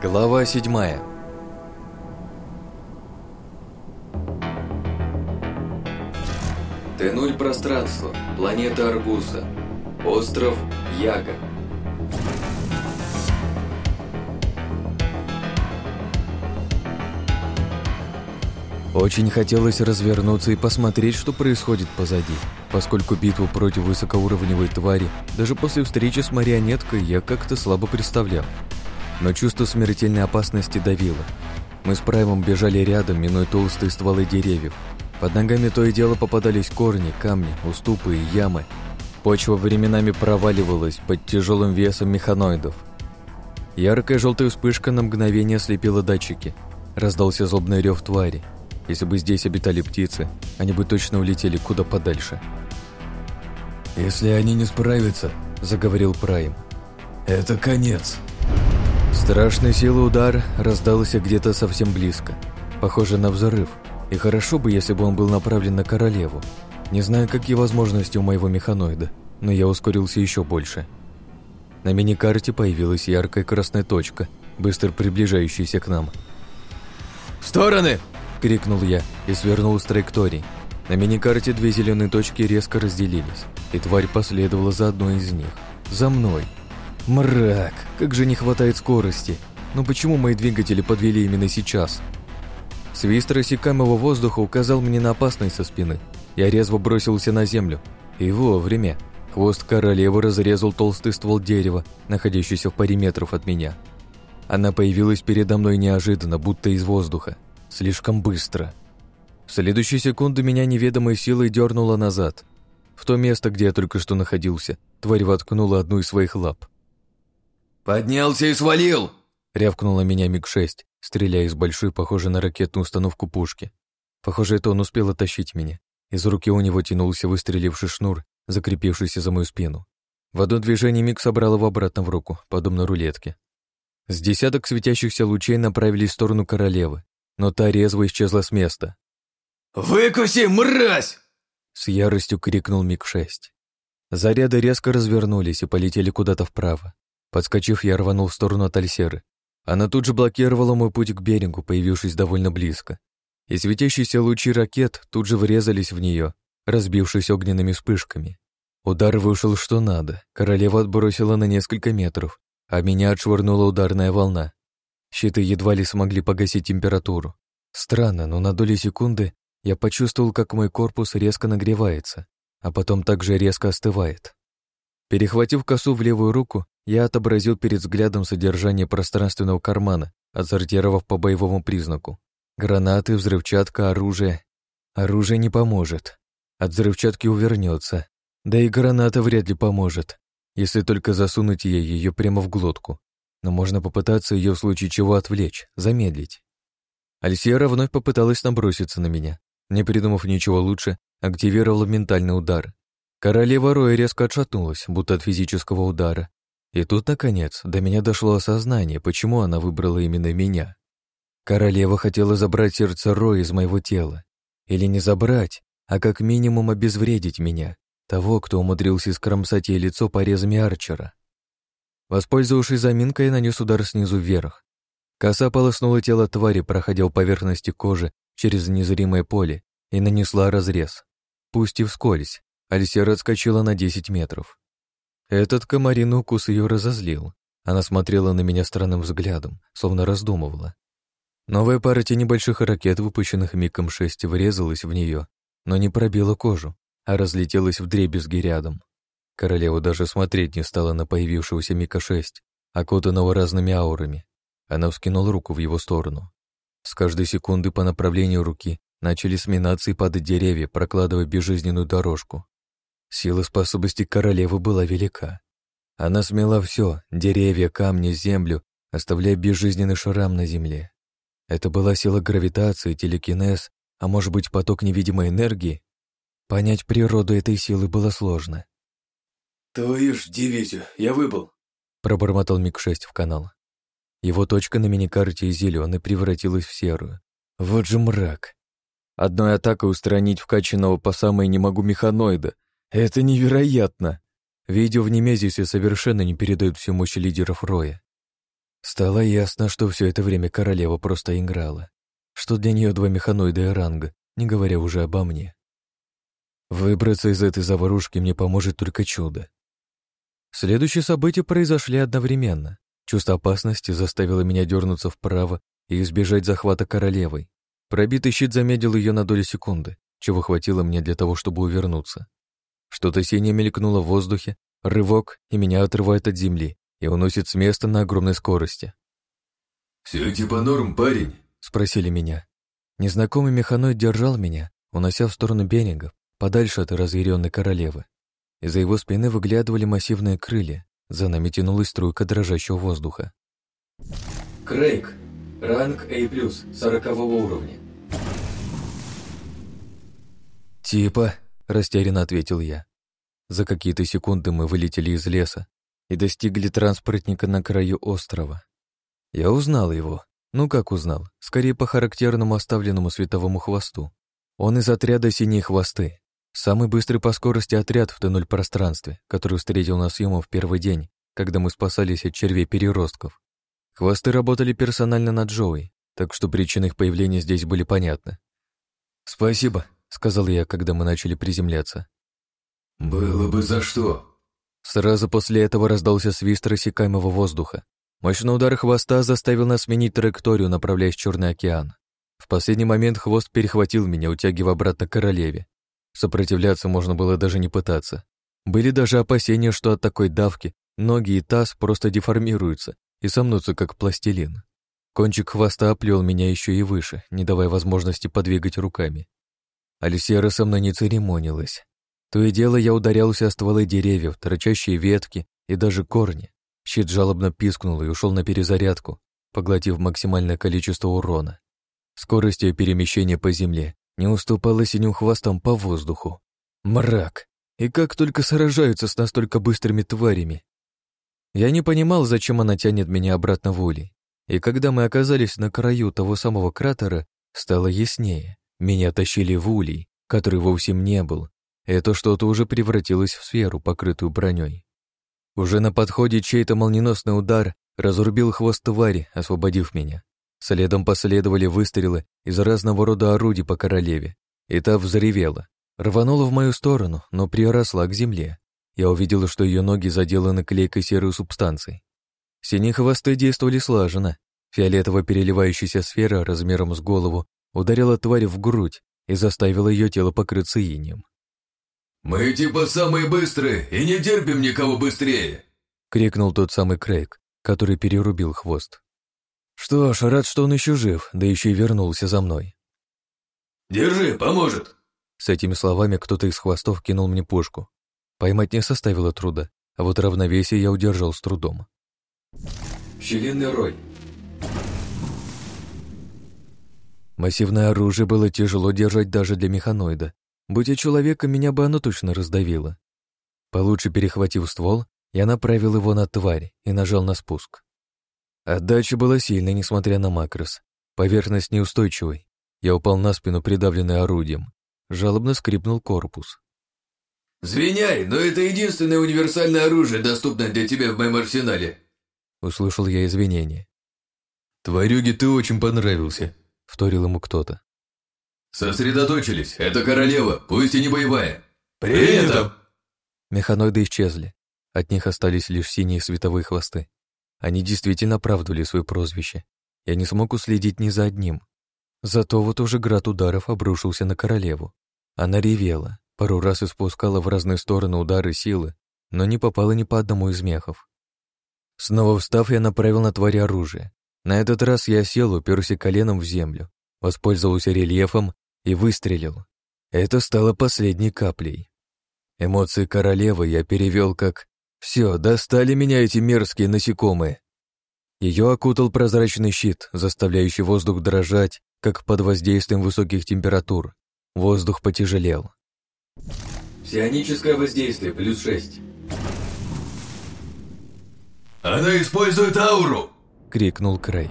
Глава седьмая. Т0 пространство, планета Аргуса, остров Яга. Очень хотелось развернуться и посмотреть, что происходит позади, поскольку битву против высокоуровневой твари даже после встречи с марионеткой я как-то слабо представлял но чувство смертельной опасности давило. Мы с Праймом бежали рядом, минуя толстые стволы деревьев. Под ногами то и дело попадались корни, камни, уступы и ямы. Почва временами проваливалась под тяжелым весом механоидов. Яркая желтая вспышка на мгновение ослепила датчики. Раздался злобный рев твари. Если бы здесь обитали птицы, они бы точно улетели куда подальше. «Если они не справятся», — заговорил Прайм, — «это конец». Страшная сила удара раздалась где-то совсем близко, похоже на взрыв, и хорошо бы, если бы он был направлен на королеву. Не знаю, какие возможности у моего механоида, но я ускорился еще больше. На мини-карте появилась яркая красная точка, быстро приближающаяся к нам. «В стороны!» – крикнул я и свернул с траектории. На миникарте две зеленые точки резко разделились, и тварь последовала за одной из них. За мной – Мрак, как же не хватает скорости. Но почему мои двигатели подвели именно сейчас? Свист рассекаемого воздуха указал мне на опасность со спины. Я резво бросился на землю. И вовремя. Хвост королевы разрезал толстый ствол дерева, находящийся в паре метров от меня. Она появилась передо мной неожиданно, будто из воздуха. Слишком быстро. В следующую секунду меня неведомой силой дернуло назад. В то место, где я только что находился, тварь воткнула одну из своих лап. «Поднялся и свалил!» — рявкнула меня МиГ-6, стреляя из большой, похожей на ракетную установку пушки. Похоже, это он успел оттащить меня. Из руки у него тянулся выстреливший шнур, закрепившийся за мою спину. В одно движение Мик собрал его обратно в руку, подобно рулетке. С десяток светящихся лучей направились в сторону королевы, но та резво исчезла с места. «Выкуси, мразь!» — с яростью крикнул Мик-6. Заряды резко развернулись и полетели куда-то вправо. Подскочив, я рванул в сторону от Альсеры. Она тут же блокировала мой путь к Берингу, появившись довольно близко. И светящиеся лучи ракет тут же врезались в нее, разбившись огненными вспышками. Удар вышел что надо, королева отбросила на несколько метров, а меня отшвырнула ударная волна. Щиты едва ли смогли погасить температуру. Странно, но на доли секунды я почувствовал, как мой корпус резко нагревается, а потом также резко остывает. Перехватив косу в левую руку, я отобразил перед взглядом содержание пространственного кармана, отсортировав по боевому признаку. Гранаты, взрывчатка, оружие. Оружие не поможет. От взрывчатки увернется. Да и граната вряд ли поможет, если только засунуть ей ее прямо в глотку. Но можно попытаться ее в случае чего отвлечь, замедлить. Альсиера вновь попыталась наброситься на меня. Не придумав ничего лучше, активировала ментальный удар. Королева Роя резко отшатнулась, будто от физического удара, и тут, наконец, до меня дошло осознание, почему она выбрала именно меня. Королева хотела забрать сердце Роя из моего тела. Или не забрать, а как минимум обезвредить меня, того, кто умудрился скромсать ей лицо порезами Арчера. Воспользовавшись заминкой, нанес удар снизу вверх. Коса полоснула тело твари, проходя у поверхности кожи через незримое поле, и нанесла разрез. Пусть и вскользь, Альсера отскочила на 10 метров. Этот комарин укус ее разозлил. Она смотрела на меня странным взглядом, словно раздумывала. Новая партия небольших ракет, выпущенных миком 6, врезалась в нее, но не пробила кожу, а разлетелась вдребезги рядом. Королева даже смотреть не стала на появившегося Мика-6, окутанного разными аурами. Она вскинула руку в его сторону. С каждой секунды по направлению руки начали сминаться и падать деревья, прокладывая безжизненную дорожку. Сила способности королевы была велика. Она смела все — деревья, камни, землю, оставляя безжизненный шрам на земле. Это была сила гравитации, телекинез, а может быть, поток невидимой энергии? Понять природу этой силы было сложно. «Твою ж дивизию, я выбыл!» — пробормотал Миг-6 в канал. Его точка на миникарте из зеленой превратилась в серую. Вот же мрак! Одной атакой устранить вкачанного по самой не могу механоида — это невероятно! Видео в Немезисе совершенно не передают всю мощь лидеров Роя. Стало ясно, что все это время королева просто играла. Что для нее два механоида и ранга, не говоря уже обо мне. Выбраться из этой заварушки мне поможет только чудо. Следующие события произошли одновременно. Чувство опасности заставило меня дернуться вправо и избежать захвата королевой. Пробитый щит замедлил ее на долю секунды, чего хватило мне для того, чтобы увернуться. Что-то синее мелькнуло в воздухе, рывок, и меня отрывает от земли и уносит с места на огромной скорости. «Все типа норм, парень?» — спросили меня. Незнакомый механой держал меня, унося в сторону берега, подальше от разъяренной королевы. Из-за его спины выглядывали массивные крылья, за нами тянулась струйка дрожащего воздуха. Крейг. Ранг А+, сорокового уровня. Типа — растерянно ответил я. За какие-то секунды мы вылетели из леса и достигли транспортника на краю острова. Я узнал его. Ну как узнал? Скорее по характерному оставленному световому хвосту. Он из отряда «Синие хвосты». Самый быстрый по скорости отряд в тоннель пространстве, который встретил нас Юма в первый день, когда мы спасались от червей-переростков. Хвосты работали персонально над Джоуи, так что причины их появления здесь были понятны. «Спасибо», — сказал я, когда мы начали приземляться. «Было бы за что!» Сразу после этого раздался свист рассекаемого воздуха. Мощный удар хвоста заставил нас сменить траекторию, направляясь в Черный океан. В последний момент хвост перехватил меня, утягивая обратно к королеве. Сопротивляться можно было даже не пытаться. Были даже опасения, что от такой давки ноги и таз просто деформируются и сомнутся, как пластилин. Кончик хвоста оплел меня еще и выше, не давая возможности подвигать руками. Алисия Рысовна не церемонилась. То и дело я ударялся о стволы деревьев, торчащие ветки и даже корни. Щит жалобно пискнул и ушел на перезарядку, поглотив максимальное количество урона. Скорость ее перемещения по земле не уступала синим хвостам по воздуху. Мрак! И как только сражаются с настолько быстрыми тварями! Я не понимал, зачем она тянет меня обратно в улей. И когда мы оказались на краю того самого кратера, стало яснее. Меня тащили в улей, который вовсе не был. Это что-то уже превратилось в сферу, покрытую броней. Уже на подходе чей-то молниеносный удар разрубил хвост твари, освободив меня. Следом последовали выстрелы из разного рода орудий по королеве, и та взревела. Рванула в мою сторону, но приросла к земле. Я увидел, что ее ноги заделаны клейкой серой субстанцией. Синие хвосты действовали слаженно. Фиолетово переливающаяся сфера размером с голову ударила тварь в грудь и заставила ее тело покрыться инем. «Мы типа самые быстрые и не терпим никого быстрее!» — крикнул тот самый Крейг, который перерубил хвост. «Что ж, рад, что он еще жив, да еще и вернулся за мной». «Держи, поможет!» С этими словами кто-то из хвостов кинул мне пушку. Поймать не составило труда, а вот равновесие я удержал с трудом. «Пчелиный рой!» Массивное оружие было тяжело держать даже для механоида. Будь я человеком, меня бы оно точно раздавило. Получше перехватив ствол, я направил его на тварь и нажал на спуск. Отдача была сильной, несмотря на макрос. Поверхность неустойчивой. Я упал на спину, придавленный орудием. Жалобно скрипнул корпус. «Звеняй, но это единственное универсальное оружие, доступное для тебя в моем арсенале!» Услышал я извинения. «Тварюге ты очень понравился», — вторил ему кто-то. «Сосредоточились! Это королева, пусть и не боевая!» «Принято!» Механоиды исчезли. От них остались лишь синие световые хвосты. Они действительно оправдывали свое прозвище. Я не смог уследить ни за одним. Зато вот уже град ударов обрушился на королеву. Она ревела, пару раз испускала в разные стороны удары силы, но не попала ни по одному из мехов. Снова встав, я направил на тварь оружие. На этот раз я сел, уперся коленом в землю, воспользовался рельефом и выстрелил. Это стало последней каплей. Эмоции королевы я перевел как «Все, достали меня эти мерзкие насекомые». Ее окутал прозрачный щит, заставляющий воздух дрожать, как под воздействием высоких температур. Воздух потяжелел. Псионическое воздействие, плюс шесть. Она использует ауру! крикнул Крейг.